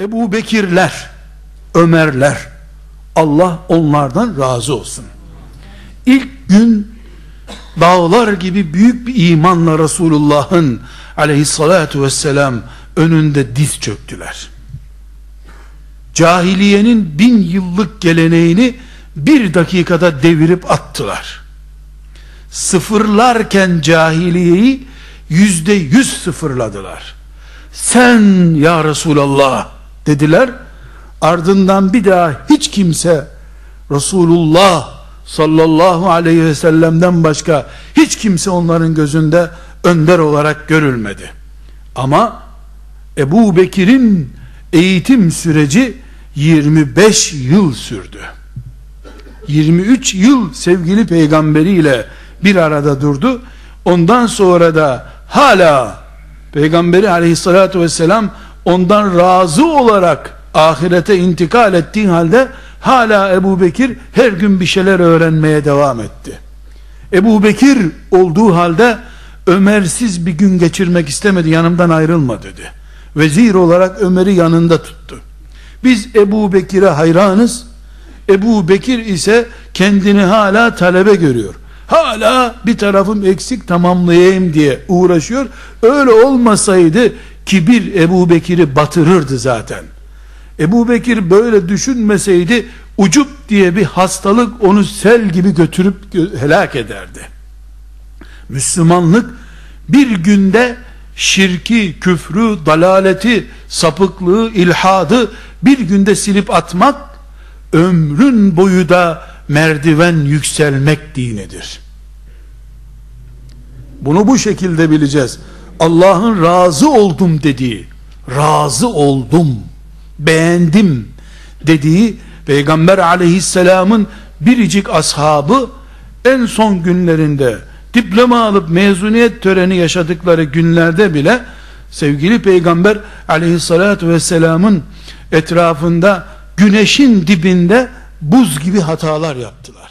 Ebu Bekirler, Ömerler, Allah onlardan razı olsun. İlk gün dağlar gibi büyük bir imanla Resulullah'ın aleyhissalatu vesselam önünde diz çöktüler. Cahiliyenin bin yıllık geleneğini bir dakikada devirip attılar. Sıfırlarken cahiliyeyi yüzde yüz sıfırladılar. Sen ya Resulallah dediler. Ardından bir daha hiç kimse Resulullah sallallahu aleyhi ve sellem'den başka hiç kimse onların gözünde önder olarak görülmedi. Ama Ebu Bekir'in eğitim süreci 25 yıl sürdü. 23 yıl sevgili peygamberiyle bir arada durdu. Ondan sonra da hala peygamberi aleyhissalatü vesselam ondan razı olarak ahirete intikal ettiği halde hala Ebu Bekir her gün bir şeyler öğrenmeye devam etti. Ebu Bekir olduğu halde Ömersiz bir gün geçirmek istemedi yanımdan ayrılma dedi. Vezir olarak Ömer'i yanında tuttu. Biz Ebu Bekir'e hayranız. Ebu Bekir ise kendini hala talebe görüyor. Hala bir tarafım eksik tamamlayayım diye uğraşıyor. Öyle olmasaydı kibir Ebu Bekir'i batırırdı zaten. Ebu Bekir böyle düşünmeseydi ucup diye bir hastalık onu sel gibi götürüp helak ederdi. Müslümanlık bir günde şirki, küfrü, dalaleti, sapıklığı, ilhadı bir günde silip atmak ömrün boyu da merdiven yükselmek dinidir. Bunu bu şekilde bileceğiz. Allah'ın razı oldum dediği, razı oldum, beğendim dediği Peygamber aleyhisselamın biricik ashabı en son günlerinde diploma alıp mezuniyet töreni yaşadıkları günlerde bile sevgili peygamber aleyhissalatü vesselamın etrafında güneşin dibinde buz gibi hatalar yaptılar.